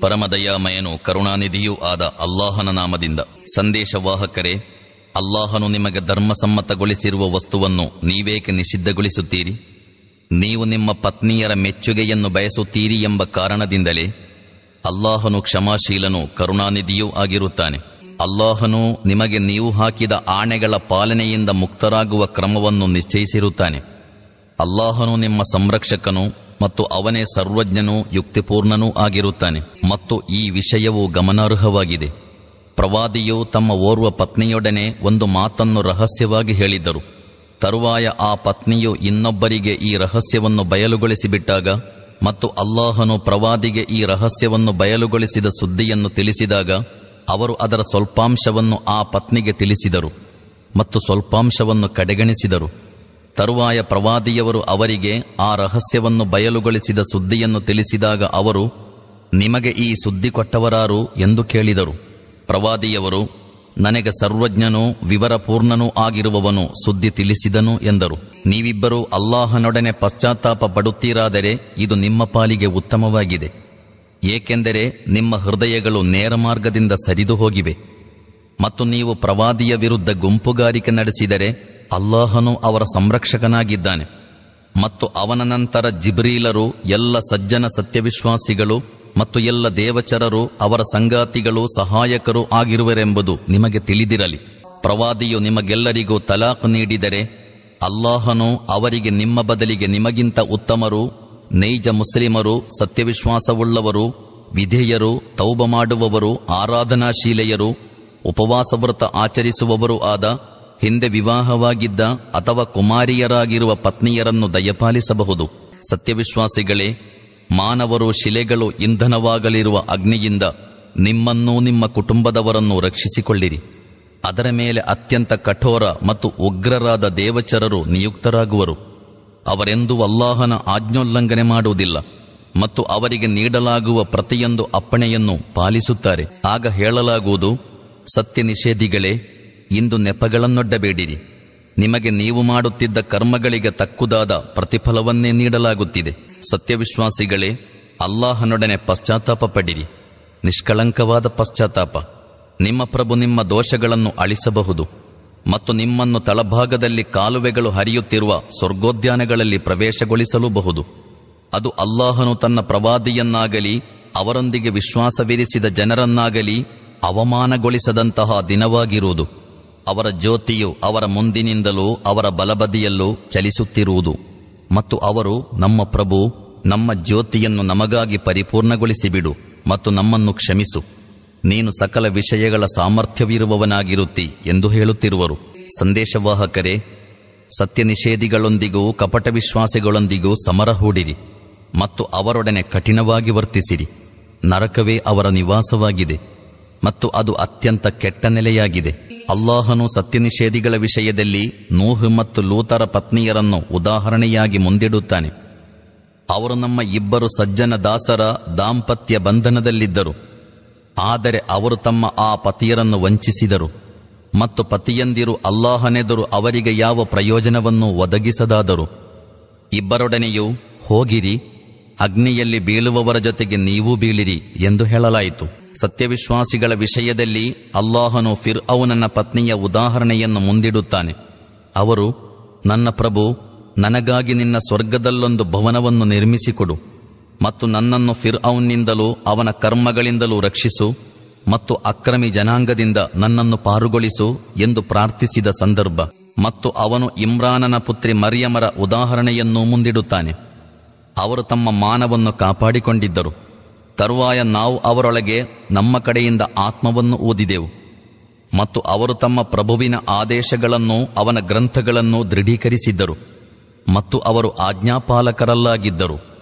ಪರಮದಯಾಮಯನು ಕರುಣಾನಿಧಿಯೂ ಆದ ಅಲ್ಲಾಹನ ನಾಮದಿಂದ ಸಂದೇಶವಾಹಕರೇ, ಅಲ್ಲಾಹನು ನಿಮಗೆ ಧರ್ಮಸಮ್ಮತಗೊಳಿಸಿರುವ ವಸ್ತುವನ್ನು ನೀವೇಕೆ ನಿಷಿದ್ಧಗೊಳಿಸುತ್ತೀರಿ? ನೀವು ನಿಮ್ಮ ಪತ್ನಿಯರ ಮೆಚ್ಚುಗೆಯನ್ನು ಬಯಸುತ್ತೀರಿ ಎಂಬ ಕಾರಣದಿಂದಲೇ ಅಲ್ಲಾಹನು ಕ್ಷಮಾಶೀಲನು ಕರುಣಾನಿಧಿಯೂ ಆಗಿರುತ್ತಾನೆ. ಅಲ್ಲಾಹನು ನಿಮಗೆ ನೀವು ಹಾಕಿದ ಆಣೆಗಳ ಪಾಲನೆಯಿಂದ ಮುಕ್ತರಾಗುವ ಕ್ರಮವನ್ನು ನಿಶ್ಚಯಿಸಿರುತ್ತಾನೆ. ಅಲ್ಲಾಹನು ನಿಮ್ಮ ಸಂರಕ್ಷಕನು ಮತ್ತು ಅವನೇ ಸರ್ವಜ್ಞನೂ ಯುಕ್ತಿಪೂರ್ಣನೂ ಆಗಿರುತ್ತಾನೆ ಮತ್ತು ಈ ವಿಷಯವು ಗಮನಾರ್ಹವಾಗಿದೆ. ಪ್ರವಾದಿಯು ತಮ್ಮ ಓರ್ವ ಪತ್ನಿಯೊಡನೆ ಒಂದು ಮಾತನ್ನು ರಹಸ್ಯವಾಗಿ ಹೇಳಿದರು. ತರುವಾಯ ಆ ಪತ್ನಿಯು ಇನ್ನೊಬ್ಬರಿಗೆ ಈ ರಹಸ್ಯವನ್ನು ಬಯಲುಗೊಳಿಸಿಬಿಟ್ಟಾಗ ಮತ್ತು ಅಲ್ಲಾಹನು ಪ್ರವಾದಿಗೆ ಈ ರಹಸ್ಯವನ್ನು ಬಯಲುಗೊಳಿಸಿದ ಸುದ್ದಿಯನ್ನು ತಿಳಿಸಿದಾಗ ಅವರು ಅದರ ಸ್ವಲ್ಪಾಂಶವನ್ನು ಆ ಪತ್ನಿಗೆ ತಿಳಿಸಿದರು ಮತ್ತು ಸ್ವಲ್ಪಾಂಶವನ್ನು ಕಡೆಗಣಿಸಿದರು. ತರುವಾಯ ಪ್ರವಾದಿಯವರು ಅವರಿಗೆ ಆ ರಹಸ್ಯವನ್ನು ಬಯಲುಗೊಳಿಸಿದ ಸುದ್ದಿಯನ್ನು ತಿಳಿಸಿದಾಗ ಅವರು, ನಿಮಗೆ ಈ ಸುದ್ದಿ ಕೊಟ್ಟವರಾರು? ಎಂದು ಕೇಳಿದರು. ಪ್ರವಾದಿಯವರು, ನನಗೆ ಸರ್ವಜ್ಞನೂ ವಿವರಪೂರ್ಣನೂ ಆಗಿರುವವನು ಸುದ್ದಿ ತಿಳಿಸಿದನು ಎಂದರು. ನೀವಿಬ್ಬರೂ ಅಲ್ಲಾಹನೊಡನೆ ಪಶ್ಚಾತ್ತಾಪ ಪಡುತ್ತೀರಾದರೆ ಇದು ನಿಮ್ಮ ಪಾಲಿಗೆ ಉತ್ತಮವಾಗಿದೆ. ಏಕೆಂದರೆ ನಿಮ್ಮ ಹೃದಯಗಳು ನೇರ ಮಾರ್ಗದಿಂದ ಸರಿದು ಹೋಗಿವೆ ಮತ್ತು ನೀವು ಪ್ರವಾದಿಯ ವಿರುದ್ಧ ಗುಂಪುಗಾರಿಕೆ ನಡೆಸಿದರೆ ಅಲ್ಲಾಹನು ಅವರ ಸಂರಕ್ಷಕನಾಗಿದ್ದಾನೆ ಮತ್ತು ಅವನ ನಂತರ ಜಿಬ್ರೀಲರು, ಎಲ್ಲ ಸಜ್ಜನ ಸತ್ಯವಿಶ್ವಾಸಿಗಳು ಮತ್ತು ಎಲ್ಲ ದೇವಚರರು, ಅವರ ಸಂಗಾತಿಗಳು, ಸಹಾಯಕರು ಆಗಿರುವರೆಂಬುದು ನಿಮಗೆ ತಿಳಿದಿರಲಿ. ಪ್ರವಾದಿಯು ನಿಮಗೆಲ್ಲರಿಗೂ ತಲಾಖ್ ನೀಡಿದರೆ, ಅಲ್ಲಾಹನು ಅವರಿಗೆ ನಿಮ್ಮ ಬದಲಿಗೆ ನಿಮಗಿಂತ ಉತ್ತಮರು, ನೈಜ ಮುಸ್ಲಿಮರು, ಸತ್ಯವಿಶ್ವಾಸವುಳ್ಳವರು, ವಿಧೇಯರು, ತೌಬ ಮಾಡುವವರು, ಆರಾಧನಾಶೀಲೆಯರು, ಉಪವಾಸವ್ರತ ಆಚರಿಸುವವರು ಆದ ಹಿಂದೆ ವಿವಾಹವಾಗಿದ್ದ ಅಥವಾ ಕುಮಾರಿಯರಾಗಿರುವ ಪತ್ನಿಯರನ್ನು ದಯಪಾಲಿಸಬಹುದು. ಸತ್ಯವಿಶ್ವಾಸಿಗಳೇ, ಮಾನವರು ಶಿಲೆಗಳು ಇಂಧನವಾಗಲಿರುವ ಅಗ್ನಿಯಿಂದ ನಿಮ್ಮನ್ನೂ ನಿಮ್ಮ ಕುಟುಂಬದವರನ್ನು ರಕ್ಷಿಸಿಕೊಳ್ಳಿರಿ. ಅದರ ಮೇಲೆ ಅತ್ಯಂತ ಕಠೋರ ಮತ್ತು ಉಗ್ರರಾದ ದೇವಚರರು ನಿಯುಕ್ತರಾಗುವರು. ಅವರೆಂದೂ ಅಲ್ಲಾಹನ ಆಜ್ಞೋಲ್ಲಂಘನೆ ಮಾಡುವುದಿಲ್ಲ ಮತ್ತು ಅವರಿಗೆ ನೀಡಲಾಗುವ ಪ್ರತಿಯೊಂದು ಅಪ್ಪಣೆಯನ್ನು ಪಾಲಿಸುತ್ತಾರೆ. ಆಗ ಹೇಳಲಾಗುವುದು ಸತ್ಯ ನಿಷೇಧಿಗಳೇ ಇಂದು ನೆಪಗಳನ್ನೊಡ್ಡಬೇಡಿರಿ. ನಿಮಗೆ ನೀವು ಮಾಡುತ್ತಿದ್ದ ಕರ್ಮಗಳಿಗೆ ತಕ್ಕುದಾದ ಪ್ರತಿಫಲವನ್ನೇ ನೀಡಲಾಗುತ್ತಿದೆ. ಸತ್ಯವಿಶ್ವಾಸಿಗಳೇ, ಅಲ್ಲಾಹನೊಡನೆ ಪಶ್ಚಾತ್ತಾಪ ಪಡಿರಿ. ನಿಷ್ಕಳಂಕವಾದ ಪಶ್ಚಾತ್ತಾಪ. ನಿಮ್ಮ ಪ್ರಭು ನಿಮ್ಮ ದೋಷಗಳನ್ನು ಅಳಿಸಬಹುದು. ಮತ್ತು ನಿಮ್ಮನ್ನು ತಳಭಾಗದಲ್ಲಿ ಕಾಲುವೆಗಳು ಹರಿಯುತ್ತಿರುವ ಸ್ವರ್ಗೋದ್ಯಾನಗಳಲ್ಲಿ ಪ್ರವೇಶಗೊಳಿಸಲೂಬಹುದು. ಅದು ಅಲ್ಲಾಹನು ತನ್ನ ಪ್ರವಾದಿಯನ್ನಾಗಲಿ, ಅವರೊಂದಿಗೆ ವಿಶ್ವಾಸವಿರಿಸಿದ ಜನರನ್ನಾಗಲಿ ಅವಮಾನಗೊಳಿಸದಂತಹ ದಿನವಾಗಿರುವುದು. ಅವರ ಜ್ಯೋತಿಯು ಅವರ ಮುಂದಿನಿಂದಲೂ ಅವರ ಬಲಬದಿಯಲ್ಲೂ ಚಲಿಸುತ್ತಿರುವುದು. ಮತ್ತು ಅವರು ನಮ್ಮ ಪ್ರಭು, ನಮ್ಮ ಜ್ಯೋತಿಯನ್ನು ನಮಗಾಗಿ ಪರಿಪೂರ್ಣಗೊಳಿಸಿಬಿಡು ಮತ್ತು ನಮ್ಮನ್ನು ಕ್ಷಮಿಸು. ನೀನು ಸಕಲ ವಿಷಯಗಳ ಸಾಮರ್ಥ್ಯವಿರುವವನಾಗಿರುತ್ತಿ ಎಂದು ಹೇಳುತ್ತಿರುವರು. ಸಂದೇಶವಾಹಕರೇ ಸತ್ಯ ನಿಷೇಧಿಗಳೊಂದಿಗೂ ಕಪಟ ವಿಶ್ವಾಸಿಗಳೊಂದಿಗೂ ಸಮರ ಹೂಡಿರಿ ಮತ್ತು ಅವರೊಡನೆ ಕಠಿಣವಾಗಿ ವರ್ತಿಸಿರಿ. ನರಕವೇ ಅವರ ನಿವಾಸವಾಗಿದೆ ಮತ್ತು ಅದು ಅತ್ಯಂತ ಕೆಟ್ಟ ನೆಲೆಯಾಗಿದೆ. ಅಲ್ಲಾಹನು ಸತ್ಯ ನಿಷೇಧಿಗಳ ವಿಷಯದಲ್ಲಿ ನೂಹ್ ಮತ್ತು ಲೂತರ ಪತ್ನಿಯರನ್ನು ಉದಾಹರಣೆಯಾಗಿ ಮುಂದಿಡುತ್ತಾನೆ. ಅವರು ನಮ್ಮ ಇಬ್ಬರು ಸಜ್ಜನ ದಾಸರ ದಾಂಪತ್ಯ ಬಂಧನದಲ್ಲಿದ್ದರು. ಆದರೆ ಅವರು ತಮ್ಮ ಆ ಪತಿಯರನ್ನು ವಂಚಿಸಿದರು. ಮತ್ತು ಪತಿಯಂದಿರು ಅಲ್ಲಾಹನೆದುರು ಅವರಿಗೆ ಯಾವ ಪ್ರಯೋಜನವನ್ನು ಒದಗಿಸದಾದರು. ಇಬ್ಬರೊಡನೆಯೂ, ಹೋಗಿರಿ, ಅಗ್ನಿಯಲ್ಲಿ ಬೀಳುವವರ ಜೊತೆಗೆ ನೀವೂ ಬೀಳಿರಿ ಎಂದು ಹೇಳಲಾಯಿತು. ಸತ್ಯವಿಶ್ವಾಸಿಗಳ ವಿಷಯದಲ್ಲಿ ಅಲ್ಲಾಹನು ಫಿರ್ ಅವನನ್ನ ಪತ್ನಿಯ ಉದಾಹರಣೆಯನ್ನು ಮುಂದಿಡುತ್ತಾನೆ. ಅವರು, ನನ್ನ ಪ್ರಭು, ನನಗಾಗಿ ನಿನ್ನ ಸ್ವರ್ಗದಲ್ಲೊಂದು ಭವನವನ್ನು ನಿರ್ಮಿಸಿಕೊಡು ಮತ್ತು ನನ್ನನ್ನು ಫಿರ್ ಅವನಿಂದಲೂ ಅವನ ಕರ್ಮಗಳಿಂದಲೂ ರಕ್ಷಿಸು ಮತ್ತು ಅಕ್ರಮಿ ಜನಾಂಗದಿಂದ ನನ್ನನ್ನು ಪಾರುಗೊಳಿಸು ಎಂದು ಪ್ರಾರ್ಥಿಸಿದ ಸಂದರ್ಭ ಮತ್ತು ಅವನು ಇಮ್ರಾನನ ಪುತ್ರಿ ಮರಿಯಮರ ಉದಾಹರಣೆಯನ್ನೂ ಮುಂದಿಡುತ್ತಾನೆ. ಅವರು ತಮ್ಮ ಮಾನವನ್ನು ಕಾಪಾಡಿಕೊಂಡಿದ್ದರು. ತರುವಾಯ ನಾವು ಅವರೊಳಗೆ ನಮ್ಮ ಕಡೆಯಿಂದ ಆತ್ಮವನ್ನು ಓದಿದೆವು. ಮತ್ತು ಅವರು ತಮ್ಮ ಪ್ರಭುವಿನ ಆದೇಶಗಳನ್ನು, ಅವನ ಗ್ರಂಥಗಳನ್ನು ದೃಢೀಕರಿಸಿದ್ದರು. ಮತ್ತು ಅವರು ಆಜ್ಞಾಪಾಲಕರಲ್ಲಾಗಿದ್ದರು.